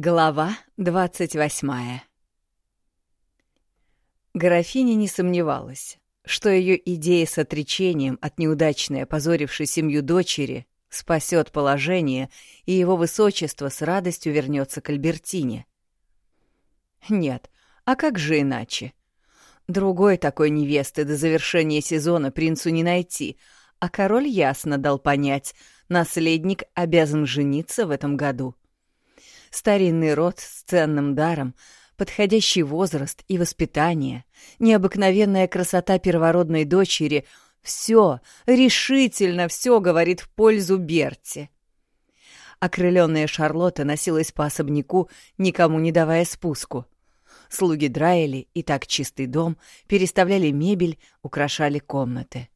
Глава двадцать восьмая Графиня не сомневалась, что ее идея с отречением от неудачной опозорившей семью дочери спасет положение, и его высочество с радостью вернется к Альбертине. Нет, а как же иначе? Другой такой невесты до завершения сезона принцу не найти, а король ясно дал понять, наследник обязан жениться в этом году. Старинный род с ценным даром, подходящий возраст и воспитание, необыкновенная красота первородной дочери — все, решительно все говорит в пользу Берти. Окрыленная Шарлотта носилась по особняку, никому не давая спуску — Слуги драили и так чистый дом, переставляли мебель, украшали комнаты.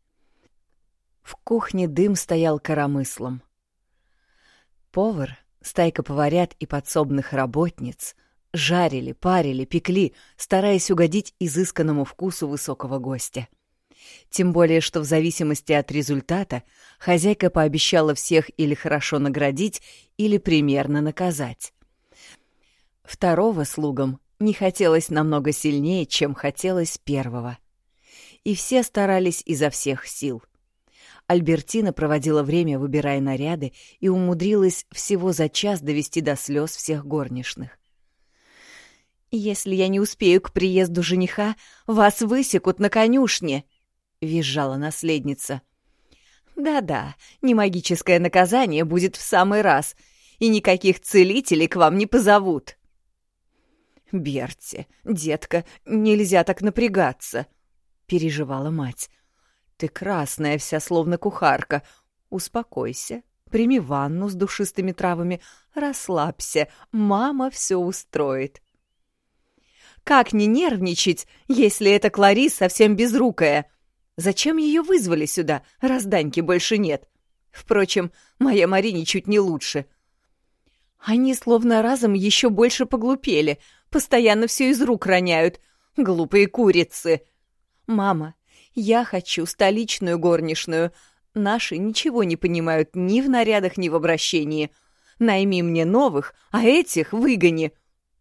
В кухне дым стоял коромыслом. Повар, стайка поварят и подсобных работниц жарили, парили, пекли, стараясь угодить изысканному вкусу высокого гостя. Тем более, что в зависимости от результата хозяйка пообещала всех или хорошо наградить, или примерно наказать. Второго слугам не хотелось намного сильнее, чем хотелось первого. И все старались изо всех сил. Альбертина проводила время, выбирая наряды, и умудрилась всего за час довести до слез всех горничных. «Если я не успею к приезду жениха, вас высекут на конюшне», — визжала наследница. «Да-да, не магическое наказание будет в самый раз, и никаких целителей к вам не позовут». «Берти, детка, нельзя так напрягаться», — переживала мать. «Ты красная вся, словно кухарка. Успокойся, прими ванну с душистыми травами, расслабься, мама все устроит». «Как не нервничать, если эта Кларис совсем безрукая? Зачем ее вызвали сюда, раз Даньки больше нет? Впрочем, моя Мари ничуть не лучше». Они словно разом еще больше поглупели — Постоянно все из рук роняют. Глупые курицы. Мама, я хочу столичную горничную. Наши ничего не понимают ни в нарядах, ни в обращении. Найми мне новых, а этих выгони.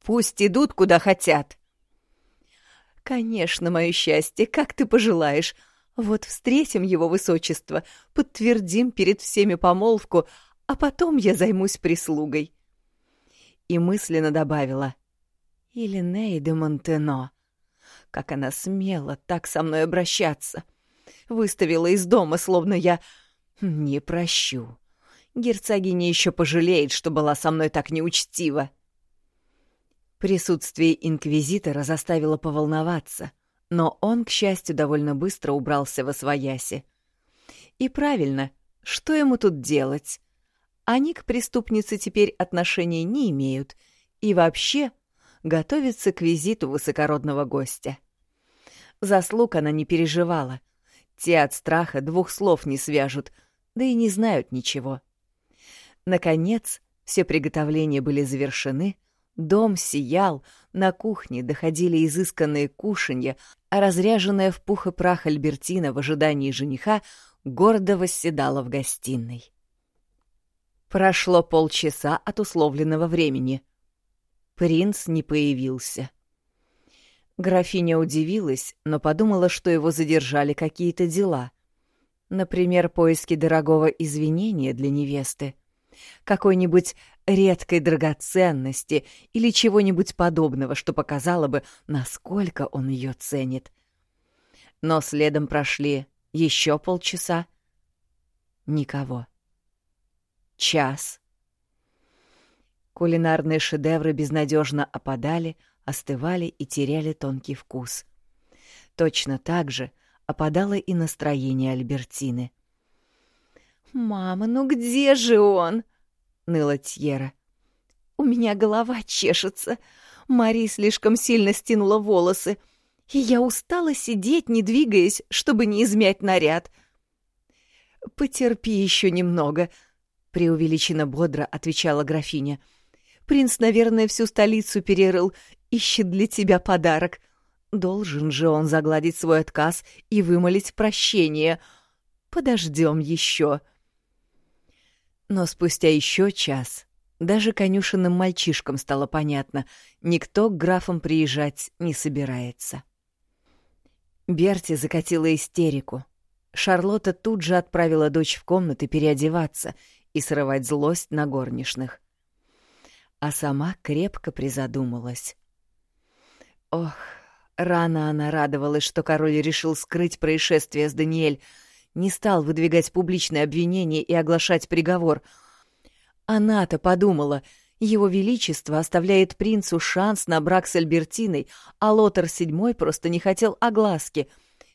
Пусть идут, куда хотят. Конечно, мое счастье, как ты пожелаешь. Вот встретим его высочество, подтвердим перед всеми помолвку, а потом я займусь прислугой. И мысленно добавила — или Нейда Монтено. Как она смела так со мной обращаться. Выставила из дома, словно я... Не прощу. Герцогиня еще пожалеет, что была со мной так неучтива. Присутствие инквизитора заставило поволноваться, но он, к счастью, довольно быстро убрался во свояси. И правильно, что ему тут делать? Они к преступнице теперь отношения не имеют, и вообще готовится к визиту высокородного гостя. Заслуг она не переживала. Те от страха двух слов не свяжут, да и не знают ничего. Наконец, все приготовления были завершены, дом сиял, на кухне доходили изысканные кушанья, а разряженная в пух и прах Альбертина в ожидании жениха гордо восседала в гостиной. Прошло полчаса от условленного времени — Принц не появился. Графиня удивилась, но подумала, что его задержали какие-то дела. Например, поиски дорогого извинения для невесты. Какой-нибудь редкой драгоценности или чего-нибудь подобного, что показало бы, насколько он ее ценит. Но следом прошли еще полчаса. Никого. Час. Кулинарные шедевры безнадежно опадали, остывали и теряли тонкий вкус. Точно так же опадало и настроение Альбертины. «Мама, ну где же он?» — ныла Тьера. «У меня голова чешется. Мари слишком сильно стянула волосы, и я устала сидеть, не двигаясь, чтобы не измять наряд». «Потерпи еще немного», — преувеличенно бодро отвечала графиня. — Принц, наверное, всю столицу перерыл, ищет для тебя подарок. Должен же он загладить свой отказ и вымолить прощение. Подождем еще. Но спустя еще час Даже конюшенным мальчишкам стало понятно, никто к графам приезжать не собирается. Берти закатила истерику. Шарлотта тут же отправила дочь в комнаты переодеваться и срывать злость на горничных. А сама крепко призадумалась. Ох, рано она радовалась, что король решил скрыть происшествие с Даниэль, не стал выдвигать публичные обвинения и оглашать приговор. Она-то подумала, его Величество оставляет принцу шанс на брак с Альбертиной, а Лотар VII просто не хотел огласки,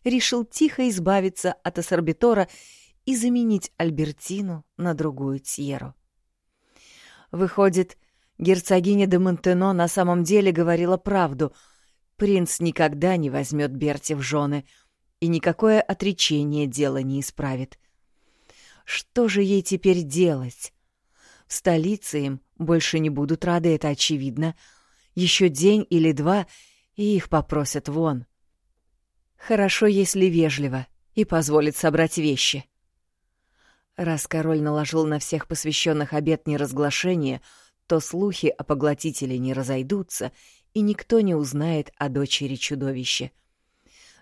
решил тихо избавиться от Ассорбитора и заменить Альбертину на другую Тьеру. Выходит, герцогиня де Монтено на самом деле говорила правду. Принц никогда не возьмет Берти в жены — и никакое отречение дело не исправит. Что же ей теперь делать? В столице им больше не будут рады, это очевидно. Еще день или два, и их попросят вон. Хорошо, если вежливо, и позволит собрать вещи. Раз король наложил на всех посвященных обет неразглашения, то слухи о поглотителе не разойдутся, и никто не узнает о дочери чудовища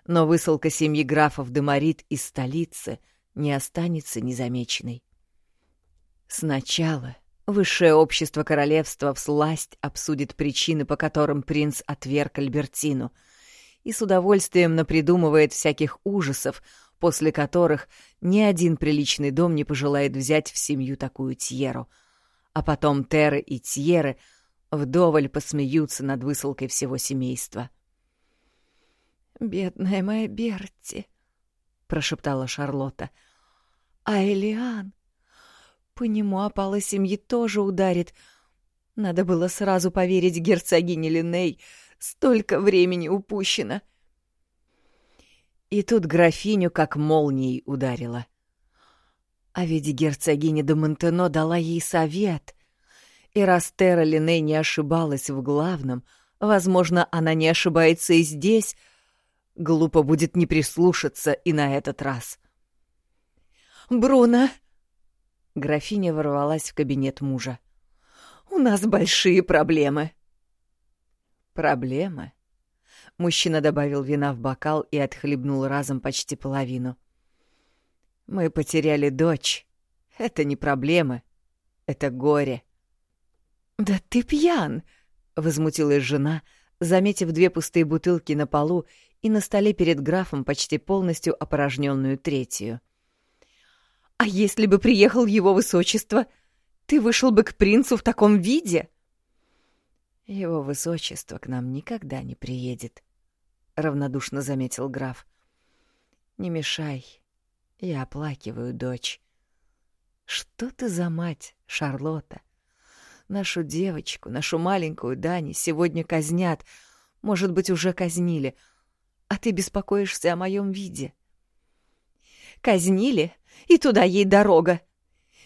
но высылка семьи графов Деморит из столицы не останется незамеченной. Сначала высшее общество королевства всласть обсудит причины, по которым принц отверг Альбертину, и с удовольствием напридумывает всяких ужасов, после которых ни один приличный дом не пожелает взять в семью такую Тьеру. А потом Теры и Тьеры вдоволь посмеются над высылкой всего семейства. «Бедная моя Берти», — прошептала Шарлотта. «А Элиан? По нему опала семьи тоже ударит. Надо было сразу поверить герцогине Линей. Столько времени упущено». И тут графиню как молнией ударила. А ведь герцогиня де Монтено дала ей совет. И раз Терра Линей не ошибалась в главном, возможно, она не ошибается и здесь — Глупо будет не прислушаться и на этот раз. «Бруно!» Графиня ворвалась в кабинет мужа. «У нас большие проблемы». «Проблемы?» Мужчина добавил вина в бокал и отхлебнул разом почти половину. «Мы потеряли дочь. Это не проблемы. Это горе». «Да ты пьян!» — возмутилась жена, заметив две пустые бутылки на полу и на столе перед графом почти полностью опорожненную третью. «А если бы приехал его высочество, ты вышел бы к принцу в таком виде?» «Его высочество к нам никогда не приедет», — равнодушно заметил граф. «Не мешай, я оплакиваю дочь». «Что ты за мать, Шарлотта? Нашу девочку, нашу маленькую Дани сегодня казнят, может быть, уже казнили, — а ты беспокоишься о моем виде. Казнили, и туда ей дорога.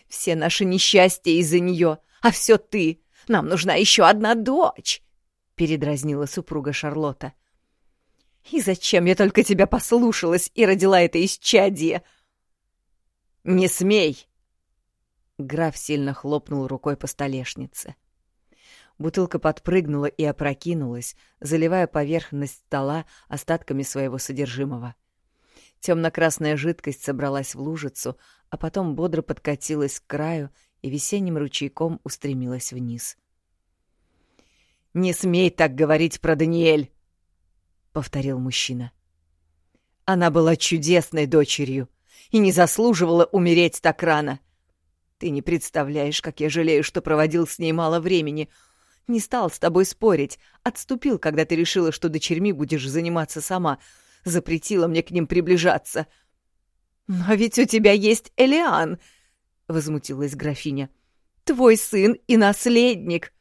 Все наши несчастья из-за нее, а все ты. Нам нужна еще одна дочь, — передразнила супруга Шарлотта. И зачем я только тебя послушалась и родила это исчадие? Не смей! Граф сильно хлопнул рукой по столешнице. — Бутылка подпрыгнула и опрокинулась, заливая поверхность стола остатками своего содержимого. Темно-красная жидкость собралась в лужицу, а потом бодро подкатилась к краю и весенним ручейком устремилась вниз. «Не смей так говорить про Даниэль!» — повторил мужчина. «Она была чудесной дочерью и не заслуживала умереть так рано. Ты не представляешь, как я жалею, что проводил с ней мало времени, — не стал с тобой спорить. Отступил, когда ты решила, что дочерьми будешь заниматься сама. Запретила мне к ним приближаться. «Но ведь у тебя есть Элиан!» — возмутилась графиня. «Твой сын и наследник!»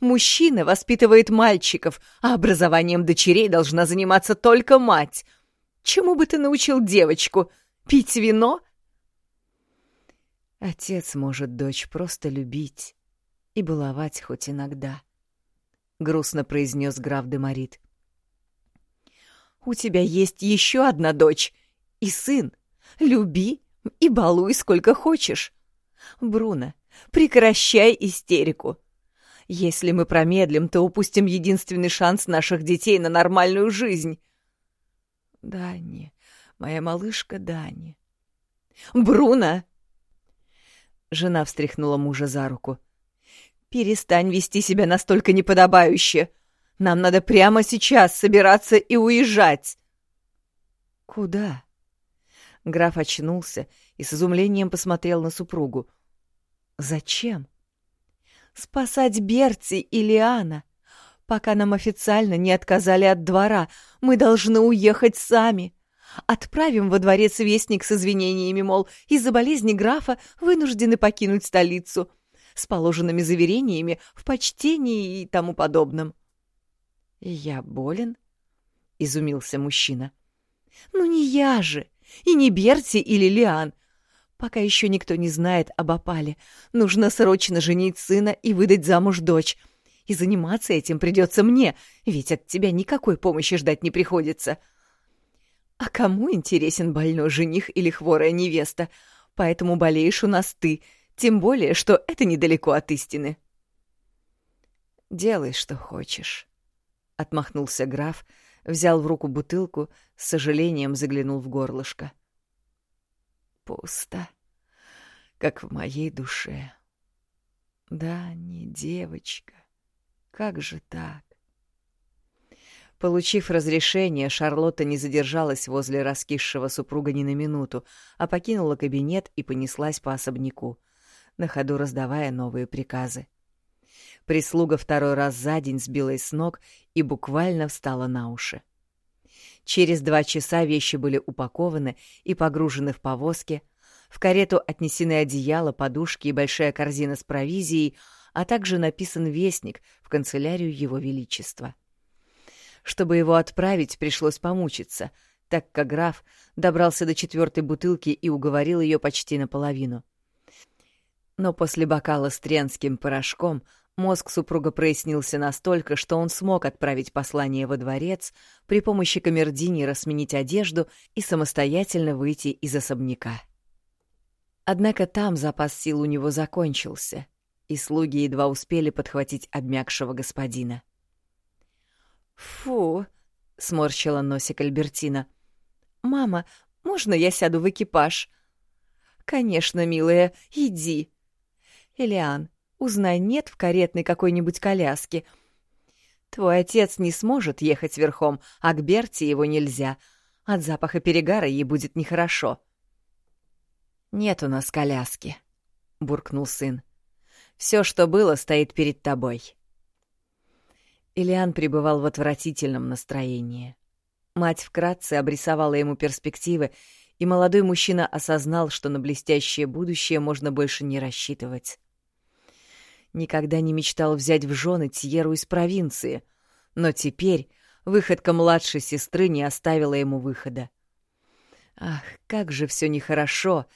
Мужчина воспитывает мальчиков, а образованием дочерей должна заниматься только мать. Чему бы ты научил девочку? Пить вино? Отец может дочь просто любить, и баловать хоть иногда», — грустно произнес граф Демарит. «У тебя есть еще одна дочь и сын. Люби и балуй сколько хочешь. Бруно, Прекращай истерику. Если мы промедлим, то упустим единственный шанс наших детей на нормальную жизнь. Дани, моя малышка Дани. Бруно! Жена встряхнула мужа за руку. Перестань вести себя настолько неподобающе. Нам надо прямо сейчас собираться и уезжать. Куда? Граф очнулся и с изумлением посмотрел на супругу. Зачем? Спасать Берти и Лиана. Пока нам официально не отказали от двора, мы должны уехать сами. Отправим во дворец вестник с извинениями, мол, из-за болезни графа вынуждены покинуть столицу, с положенными заверениями в почтении и тому подобном. «Я болен?» — изумился мужчина. «Ну не я же, и не Берти или Лиан. Пока еще никто не знает об опале. Нужно срочно женить сына и выдать замуж дочь. И заниматься этим придется мне, ведь от тебя никакой помощи ждать не приходится. А кому интересен больной жених или хворая невеста? Поэтому болеешь у нас ты, тем более, что это недалеко от истины. «Делай, что хочешь», — отмахнулся граф, взял в руку бутылку, с сожалением заглянул в горлышко. Пусто, как в моей душе. Да, не девочка. Как же так? Получив разрешение, Шарлотта не задержалась возле раскисшего супруга ни на минуту, а покинула кабинет и понеслась по особняку, на ходу раздавая новые приказы. Прислуга второй раз за день сбилась с ног и буквально встала на уши. Через два часа вещи были упакованы и погружены в повозки, в карету отнесены одеяло, подушки и большая корзина с провизией, а также написан вестник в канцелярию Его Величества. Чтобы его отправить, пришлось помучиться, так как граф добрался до четвертой бутылки и уговорил ее почти наполовину. Но после бокала с тренским порошком Мозг супруга прояснился настолько, что он смог отправить послание во дворец, при помощи камердинера сменить одежду и самостоятельно выйти из особняка. Однако там запас сил у него закончился, и слуги едва успели подхватить обмякшего господина. «Фу!» — сморщила носик Альбертина. «Мама, можно я сяду в экипаж?» «Конечно, милая, иди!» «Элиан, Узнай, нет в каретной какой-нибудь коляски. Твой отец не сможет ехать верхом, а к Берти его нельзя. От запаха перегара ей будет нехорошо. «Нет у нас коляски», — буркнул сын. «Все, что было, стоит перед тобой». Ильян пребывал в отвратительном настроении. Мать вкратце обрисовала ему перспективы, и молодой мужчина осознал, что на блестящее будущее можно больше не рассчитывать. Никогда не мечтал взять в жены Тьеру из провинции, но теперь выходка младшей сестры не оставила ему выхода. Ах, как же все нехорошо!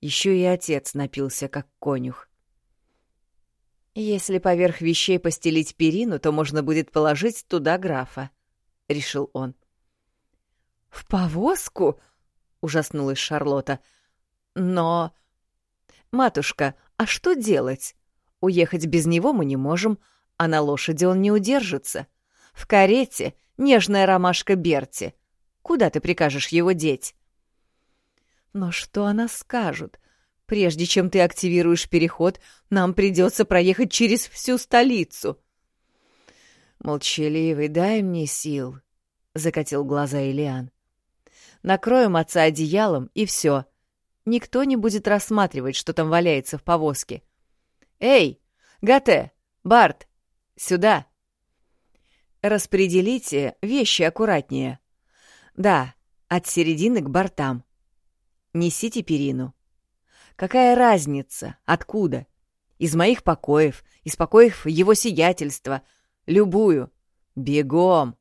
Еще и отец напился, как конюх. «Если поверх вещей постелить перину, то можно будет положить туда графа», — решил он. «В повозку?» — ужаснулась Шарлотта. «Но...» «Матушка, а что делать? Уехать без него мы не можем, а на лошади он не удержится. В карете нежная ромашка Берти. Куда ты прикажешь его деть? Но что она скажет? Прежде чем ты активируешь переход, нам придется проехать через всю столицу. Молчаливый, дай мне сил, — закатил глаза Илиан. Накроем отца одеялом, и все. Никто не будет рассматривать, что там валяется в повозке. «Эй, Гате, Барт, сюда!» «Распределите вещи аккуратнее. Да, от середины к бортам. Несите перину. Какая разница? Откуда? Из моих покоев, из покоев его сиятельства. Любую. Бегом!»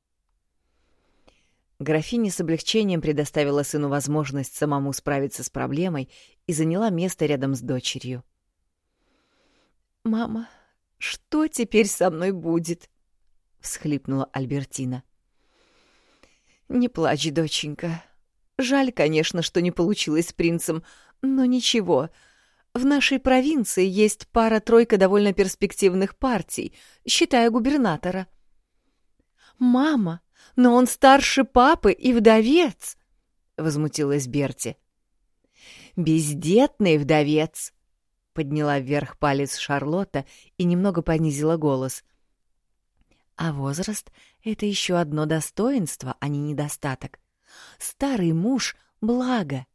Графиня с облегчением предоставила сыну возможность самому справиться с проблемой и заняла место рядом с дочерью. «Мама, что теперь со мной будет?» — всхлипнула Альбертина. «Не плачь, доченька. Жаль, конечно, что не получилось с принцем, но ничего. В нашей провинции есть пара-тройка довольно перспективных партий, считая губернатора. «Мама, но он старше папы и вдовец!» — возмутилась Берти. «Бездетный вдовец!» — подняла вверх палец Шарлотта и немного понизила голос. «А возраст — это еще одно достоинство, а не недостаток. Старый муж — благо.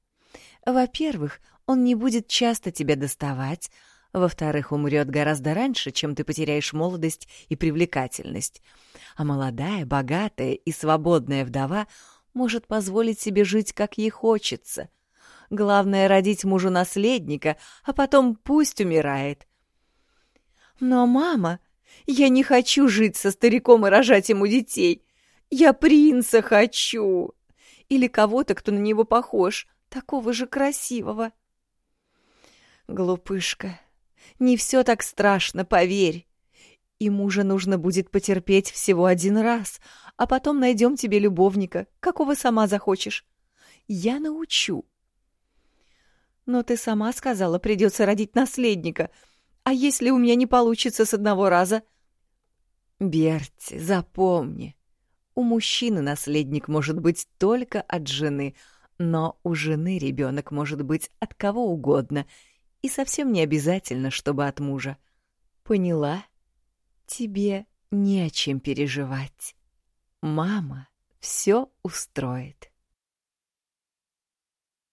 Во-первых, он не будет часто тебя доставать, во-вторых, умрет гораздо раньше, чем ты потеряешь молодость и привлекательность. А молодая, богатая и свободная вдова может позволить себе жить, как ей хочется. Главное — родить мужу наследника, а потом пусть умирает. Но, мама, я не хочу жить со стариком и рожать ему детей. Я принца хочу. Или кого-то, кто на него похож, такого же красивого. Глупышка, не все так страшно, поверь. И мужа нужно будет потерпеть всего один раз, а потом найдем тебе любовника, какого сама захочешь. Я научу. Но ты сама сказала, придется родить наследника. А если у меня не получится с одного раза? Берти, запомни, у мужчины наследник может быть только от жены, но у жены ребенок может быть от кого угодно — и совсем не обязательно, чтобы от мужа. Поняла? Тебе не о чем переживать. Мама все устроит.